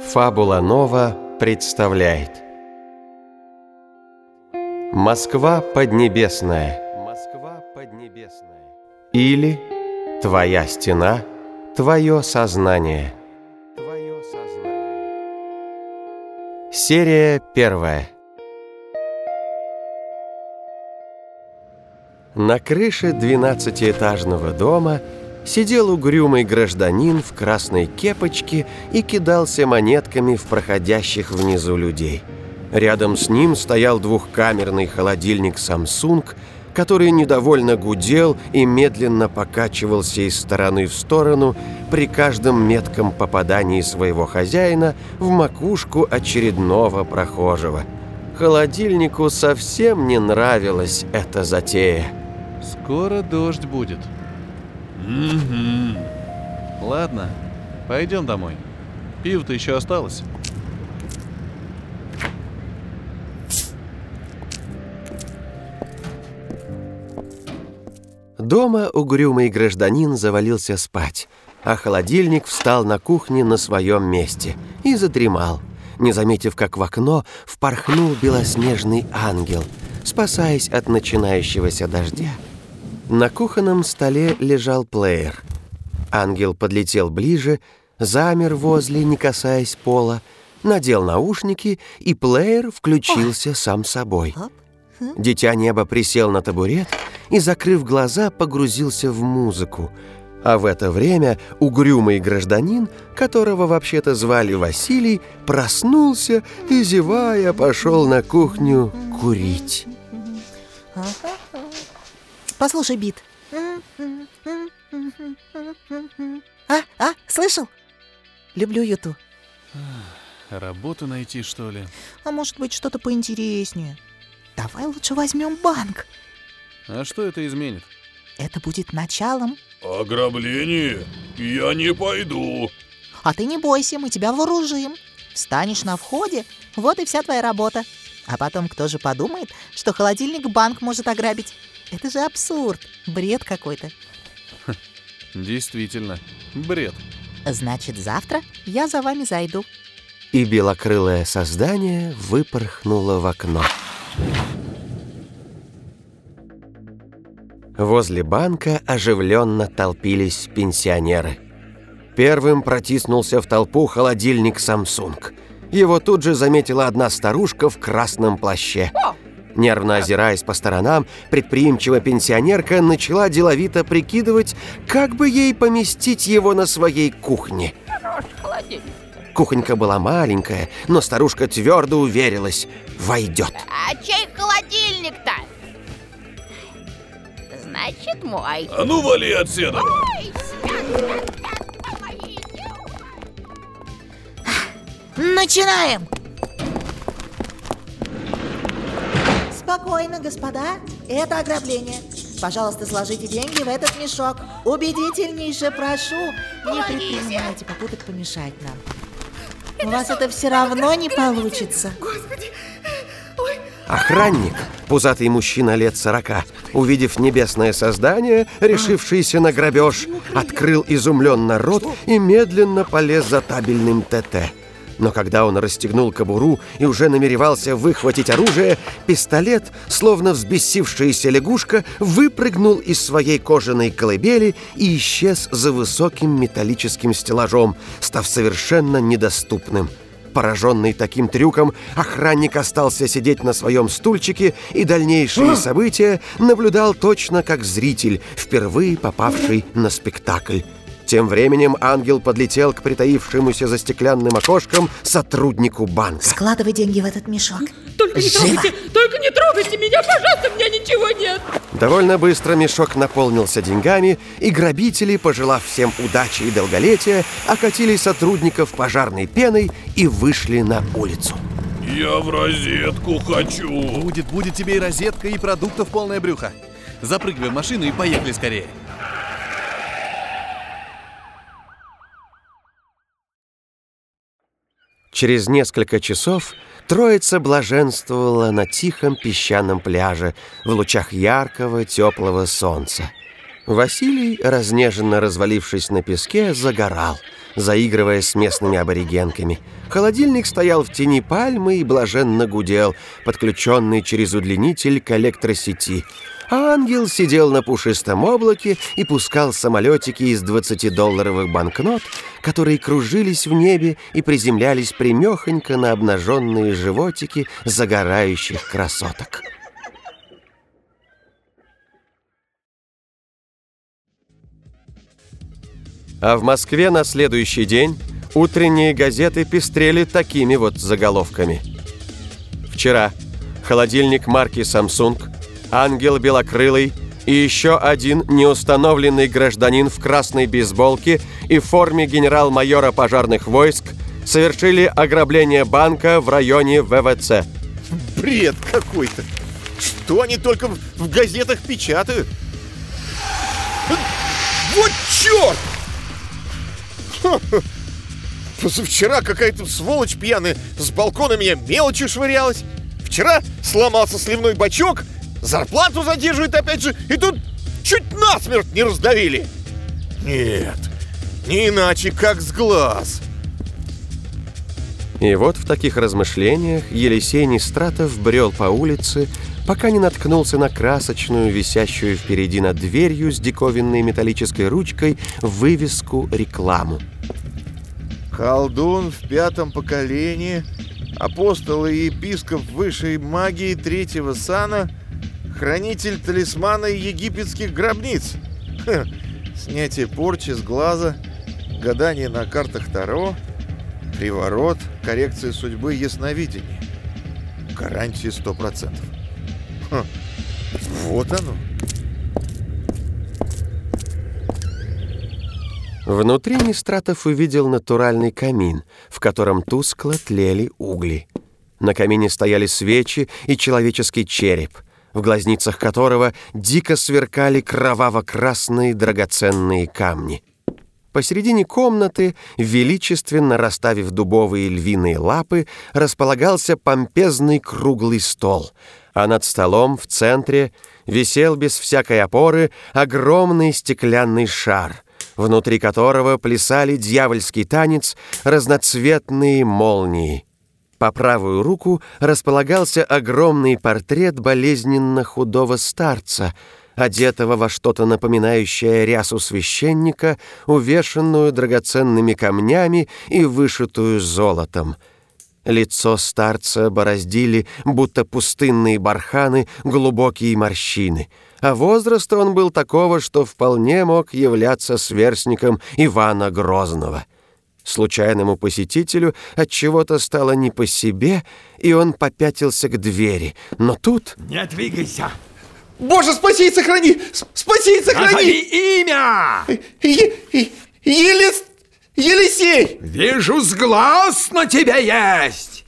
Фабула Нова представляет. Москва поднебесная Москва поднебесная Или Твоя стена, твое сознание Твое сознание Серия первая. На крыше двенадцатиэтажного дома – сидел угрюмый гражданин в красной кепочке и кидался монетками в проходящих внизу людей. Рядом с ним стоял двухкамерный холодильник Samsung, который недовольно гудел и медленно покачивался из стороны в сторону при каждом метком попадании своего хозяина в макушку очередного прохожего. Холодильнику совсем не нравилась эта затея. «Скоро дождь будет», Угу. Ладно, пойдем домой. Пиво-то еще осталось. Дома угрюмый гражданин завалился спать, а холодильник встал на кухне на своем месте и задремал, не заметив, как в окно впорхнул белоснежный ангел, спасаясь от начинающегося дождя. На кухонном столе лежал плеер. Ангел подлетел ближе, замер возле, не касаясь пола, надел наушники, и плеер включился сам собой. Дитя неба присел на табурет и, закрыв глаза, погрузился в музыку. А в это время угрюмый гражданин, которого вообще-то звали Василий, проснулся и, зевая, пошел на кухню курить. Послушай, Бит. А, а, слышал? Люблю Юту. Работу найти, что ли? А может быть, что-то поинтереснее. Давай лучше возьмем банк. А что это изменит? Это будет началом. Ограбление? Я не пойду. А ты не бойся, мы тебя вооружим. Встанешь на входе, вот и вся твоя работа. А потом кто же подумает, что холодильник банк может ограбить? Это же абсурд, бред какой-то. Действительно, бред. Значит, завтра я за вами зайду. И белокрылое создание выпорхнуло в окно. Возле банка оживленно толпились пенсионеры. Первым протиснулся в толпу холодильник Samsung. Его тут же заметила одна старушка в красном плаще. Нервно озираясь по сторонам, предприимчивая пенсионерка начала деловито прикидывать, как бы ей поместить его на своей кухне. Кухонька была маленькая, но старушка твердо уверилась – войдет. А чей холодильник-то? Значит, мой. А ну, вали отсюда! Ой, Начинаем! Спокойно, господа. Это ограбление. Пожалуйста, сложите деньги в этот мешок. Убедительнейше прошу, не предпринимайте попыток помешать нам. У вас это все равно не получится. Господи! Охранник, пузатый мужчина лет сорока, увидев небесное создание, решившееся на грабеж, открыл изумленно рот и медленно полез за табельным ТТ. Но когда он расстегнул кобуру и уже намеревался выхватить оружие, пистолет, словно взбесившаяся лягушка, выпрыгнул из своей кожаной колыбели и исчез за высоким металлическим стеллажом, став совершенно недоступным. Пораженный таким трюком, охранник остался сидеть на своем стульчике и дальнейшие события наблюдал точно как зритель, впервые попавший на спектакль. Тем временем ангел подлетел к притаившемуся за стеклянным окошком сотруднику банка. Складывай деньги в этот мешок. Только не Живо. трогайте, только не трогайте меня, пожалуйста, у меня ничего нет. Довольно быстро мешок наполнился деньгами, и грабители, пожелав всем удачи и долголетия, окатили сотрудников пожарной пеной и вышли на улицу. Я в розетку хочу. Будет, будет тебе и розетка, и продуктов полное брюхо. Запрыгивай в машину и поехали скорее. Через несколько часов троица блаженствовала на тихом песчаном пляже в лучах яркого теплого солнца. Василий, разнеженно развалившись на песке, загорал, заигрывая с местными аборигенками. Холодильник стоял в тени пальмы и блаженно гудел, подключенный через удлинитель к электросети. А ангел сидел на пушистом облаке и пускал самолетики из 20-долларовых банкнот, которые кружились в небе и приземлялись примехонько на обнаженные животики загорающих красоток. А в Москве на следующий день утренние газеты пестрели такими вот заголовками. Вчера холодильник марки Samsung, ангел белокрылый и еще один неустановленный гражданин в красной бейсболке и форме генерал-майора пожарных войск совершили ограбление банка в районе ВВЦ. Бред какой-то. Что они только в, в газетах печатают? Вот черт! Позавчера какая-то сволочь пьяная с балкона меня мелочью швырялась. Вчера сломался сливной бачок, зарплату задерживает опять же, и тут чуть насмерть не раздавили. Нет, не иначе, как с глаз. И вот в таких размышлениях Елисей Нестратов брел по улице, пока не наткнулся на красочную, висящую впереди над дверью с диковинной металлической ручкой вывеску рекламу. Колдун в пятом поколении, апостол и епископ высшей магии третьего сана, хранитель талисмана египетских гробниц. Ха, снятие порчи с глаза, гадание на картах Таро, приворот, коррекция судьбы ясновидения. Гарантии 100%. Ха, вот оно. Внутри Нестратов увидел натуральный камин, в котором тускло тлели угли. На камине стояли свечи и человеческий череп, в глазницах которого дико сверкали кроваво-красные драгоценные камни. Посередине комнаты, величественно расставив дубовые львиные лапы, располагался помпезный круглый стол, а над столом в центре висел без всякой опоры огромный стеклянный шар — внутри которого плясали дьявольский танец разноцветные молнии. По правую руку располагался огромный портрет болезненно худого старца, одетого во что-то напоминающее рясу священника, увешанную драгоценными камнями и вышитую золотом. Лицо старца бороздили, будто пустынные барханы, глубокие морщины — а возраста он был такого, что вполне мог являться сверстником Ивана Грозного. Случайному посетителю от чего-то стало не по себе, и он попятился к двери. Но тут... Не двигайся! Боже, спаси и сохрани! Спаси и сохрани! Назови имя! Е е Елис... Елисей! Вижу, с глаз на тебя есть!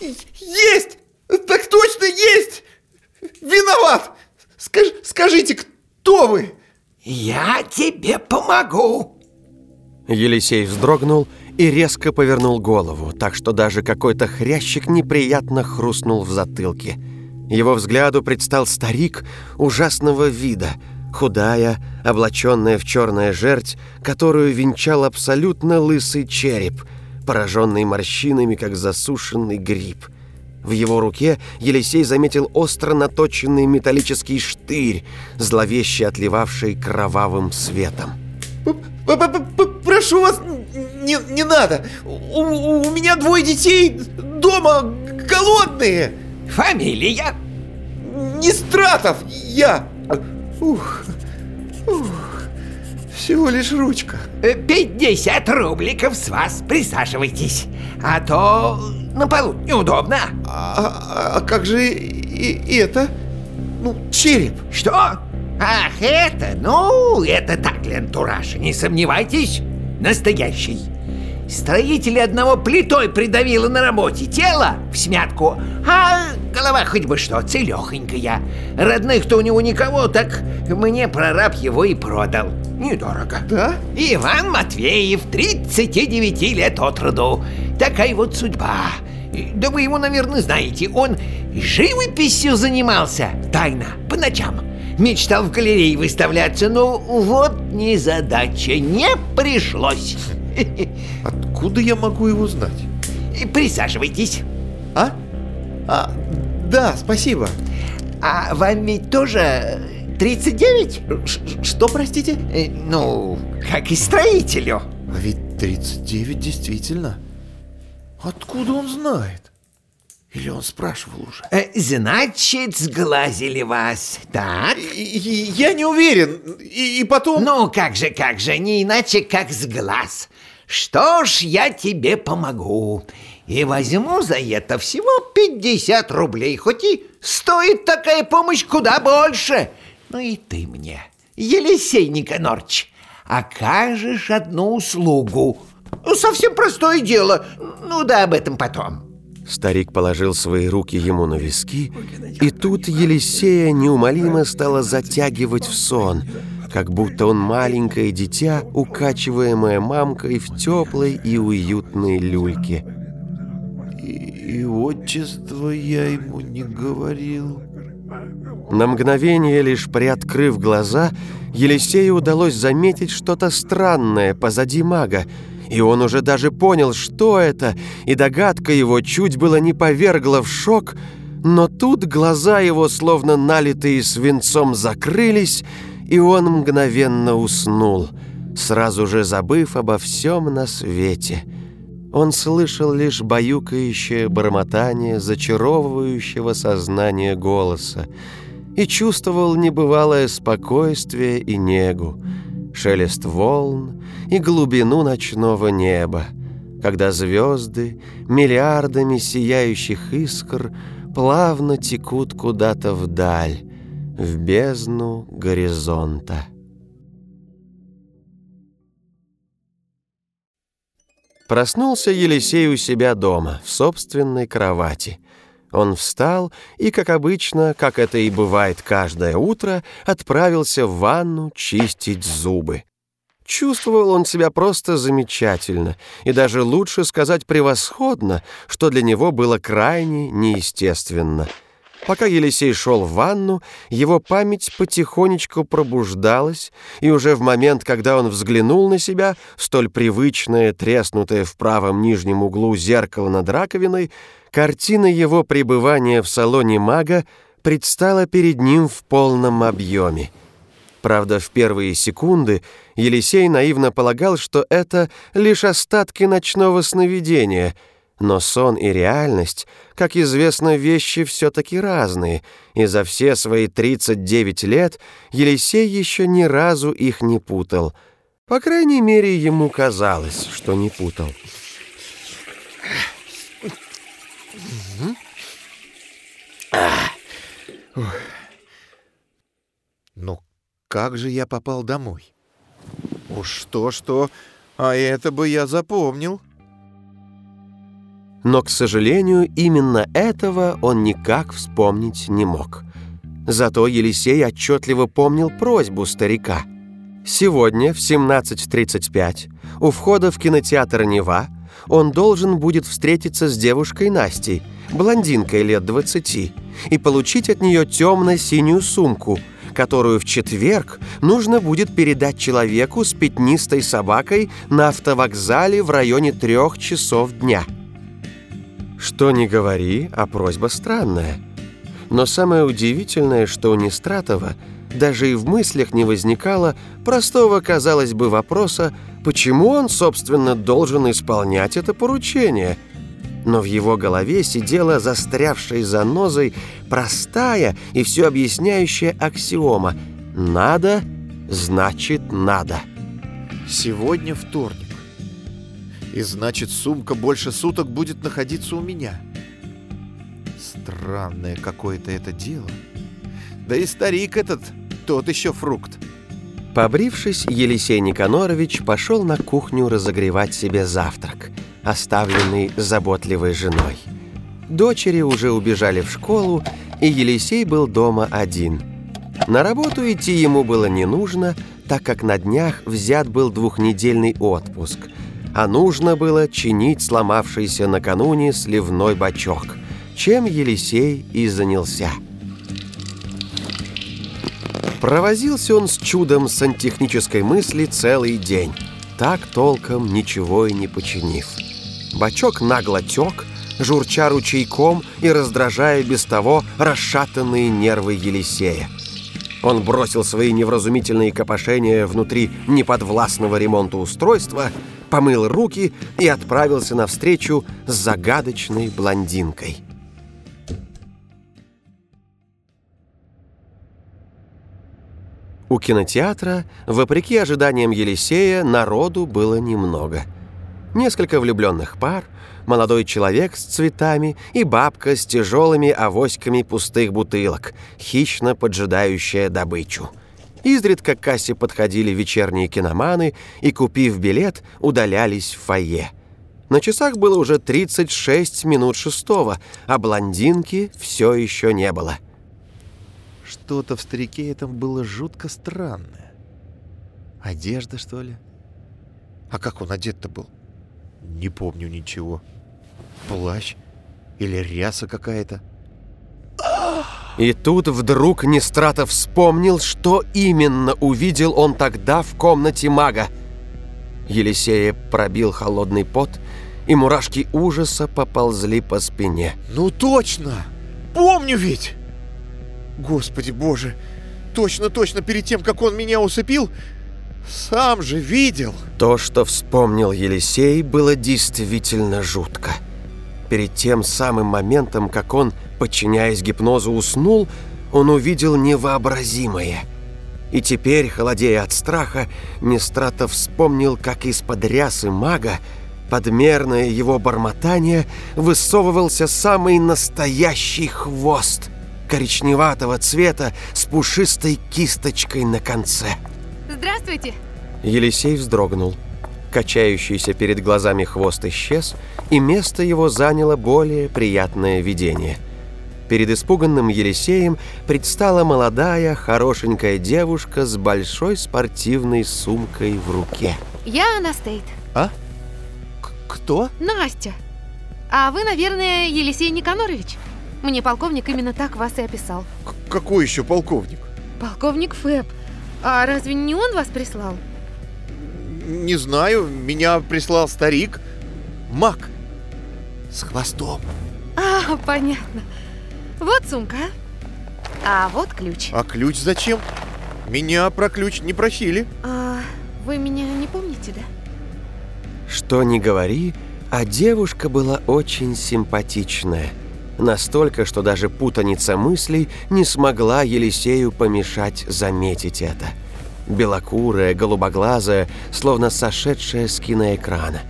Есть! Так точно есть! Виноват! Скаж, скажите, кто вы? Я тебе помогу. Елисей вздрогнул и резко повернул голову, так что даже какой-то хрящик неприятно хрустнул в затылке. Его взгляду предстал старик ужасного вида, худая, облаченная в черное жерть, которую венчал абсолютно лысый череп, пораженный морщинами, как засушенный гриб – в его руке Елисей заметил остро наточенный металлический штырь, зловеще отливавший кровавым светом. «Прошу вас, не, не надо! У, у меня двое детей дома голодные!» «Фамилия?» «Нестратов! Я!» Ух, ух, всего лишь ручка. «Пятьдесят рубликов с вас, присаживайтесь, а то на полу неудобно. А, а, а как же и, и это? Ну, череп. Что? Ах, это? Ну, это так, Лентураж, не сомневайтесь, настоящий. Строители одного плитой придавило на работе тело в смятку, а голова хоть бы что, целехонькая. Родных-то у него никого, так мне прораб его и продал. Недорого. Да? Иван Матвеев, 39 лет от роду. Такая вот судьба. Да вы его, наверное, знаете. Он живописью занимался тайно, по ночам. Мечтал в галерее выставляться, но вот незадача, не пришлось. Откуда я могу его знать? Присаживайтесь. А? А, да, спасибо. А вам ведь тоже 39? Ш- что, простите? Э, Ну, как и строителю. А ведь 39 действительно. Откуда он знает? Или он спрашивал уже? Э, Значит, сглазили вас, так? Я не уверен. И, и потом... Ну, как же, как же, не иначе, как с глаз. Что ж, я тебе помогу. И возьму за это всего 50 рублей, хоть и стоит такая помощь куда больше. Ну и ты мне, Елисей Никонорч, окажешь одну услугу. Совсем простое дело. Ну да об этом потом. Старик положил свои руки ему на виски, и тут Елисея неумолимо стала затягивать в сон, как будто он маленькое дитя, укачиваемое мамкой в теплой и уютной люльке. И, и отчество я ему не говорил. На мгновение, лишь приоткрыв глаза, Елисею удалось заметить что-то странное позади мага, и он уже даже понял, что это, и догадка его чуть было не повергла в шок, но тут глаза его, словно налитые свинцом, закрылись, и он мгновенно уснул, сразу же забыв обо всем на свете. Он слышал лишь баюкающее бормотание зачаровывающего сознания голоса и чувствовал небывалое спокойствие и негу, шелест волн и глубину ночного неба, когда звезды миллиардами сияющих искр плавно текут куда-то вдаль, в бездну горизонта. Проснулся Елисей у себя дома, в собственной кровати. Он встал и, как обычно, как это и бывает каждое утро, отправился в ванну чистить зубы. Чувствовал он себя просто замечательно, и даже лучше сказать превосходно, что для него было крайне неестественно. Пока Елисей шел в ванну, его память потихонечку пробуждалась, и уже в момент, когда он взглянул на себя, столь привычное, треснутое в правом нижнем углу зеркало над раковиной, картина его пребывания в салоне мага предстала перед ним в полном объеме. Правда, в первые секунды Елисей наивно полагал, что это лишь остатки ночного сновидения, но сон и реальность, как известно, вещи все-таки разные, и за все свои 39 лет Елисей еще ни разу их не путал. По крайней мере, ему казалось, что не путал. Но как же я попал домой? Уж что-что, а это бы я запомнил. Но, к сожалению, именно этого он никак вспомнить не мог. Зато Елисей отчетливо помнил просьбу старика. Сегодня в 17.35 у входа в кинотеатр «Нева» он должен будет встретиться с девушкой Настей, блондинкой лет 20, и получить от нее темно-синюю сумку, которую в четверг нужно будет передать человеку с пятнистой собакой на автовокзале в районе трех часов дня. Что ни говори, а просьба странная. Но самое удивительное, что у Нестратова даже и в мыслях не возникало простого, казалось бы, вопроса, почему он, собственно, должен исполнять это поручение. Но в его голове сидела застрявшей занозой простая и все объясняющая аксиома «надо, значит надо». Сегодня вторник. И значит, сумка больше суток будет находиться у меня. Странное какое-то это дело. Да и старик этот, тот еще фрукт. Побрившись, Елисей Никанорович пошел на кухню разогревать себе завтрак, оставленный заботливой женой. Дочери уже убежали в школу, и Елисей был дома один. На работу идти ему было не нужно, так как на днях взят был двухнедельный отпуск, а нужно было чинить сломавшийся накануне сливной бачок, чем Елисей и занялся. Провозился он с чудом сантехнической мысли целый день, так толком ничего и не починив. Бачок нагло тек, журча ручейком и раздражая без того расшатанные нервы Елисея. Он бросил свои невразумительные копошения внутри неподвластного ремонту устройства, помыл руки и отправился навстречу с загадочной блондинкой. У кинотеатра, вопреки ожиданиям Елисея, народу было немного. Несколько влюбленных пар, молодой человек с цветами и бабка с тяжелыми авоськами пустых бутылок, хищно поджидающая добычу. Изредка к кассе подходили вечерние киноманы и, купив билет, удалялись в фойе. На часах было уже 36 минут шестого, а блондинки все еще не было. Что-то в старике этом было жутко странное. Одежда, что ли? А как он одет-то был? Не помню ничего. Плащ? Или ряса какая-то? И тут вдруг Нестратов вспомнил, что именно увидел он тогда в комнате мага. Елисея пробил холодный пот, и мурашки ужаса поползли по спине. Ну точно! Помню ведь! Господи боже! Точно-точно перед тем, как он меня усыпил, сам же видел. То, что вспомнил Елисей, было действительно жутко. Перед тем самым моментом, как он, подчиняясь гипнозу, уснул, он увидел невообразимое. И теперь, холодея от страха, Нестратов вспомнил, как из-под рясы мага, подмерное его бормотание, высовывался самый настоящий хвост коричневатого цвета с пушистой кисточкой на конце. Здравствуйте. Елисей вздрогнул. Качающийся перед глазами хвост исчез, и место его заняло более приятное видение. Перед испуганным Елисеем предстала молодая, хорошенькая девушка с большой спортивной сумкой в руке. Я Анастейт. А? К- кто? Настя. А вы, наверное, Елисей Никанорович? Мне полковник именно так вас и описал. К- какой еще полковник? Полковник Фэб. А разве не он вас прислал? Не знаю, меня прислал старик. Мак. С хвостом. А, понятно. Вот сумка. А вот ключ. А ключ зачем? Меня про ключ не просили. А, вы меня не помните, да? Что ни говори, а девушка была очень симпатичная. Настолько, что даже путаница мыслей не смогла Елисею помешать заметить это. Белокурая, голубоглазая, словно сошедшая с киноэкрана.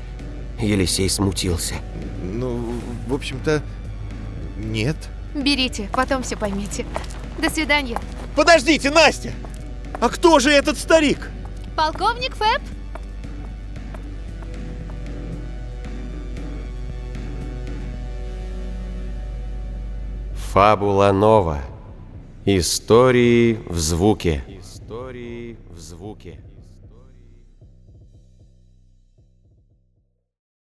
Елисей смутился. Ну, в общем-то, нет. Берите, потом все поймете. До свидания. Подождите, Настя! А кто же этот старик? Полковник Фэб? Фабула нова. Истории в звуке. Истории в звуке.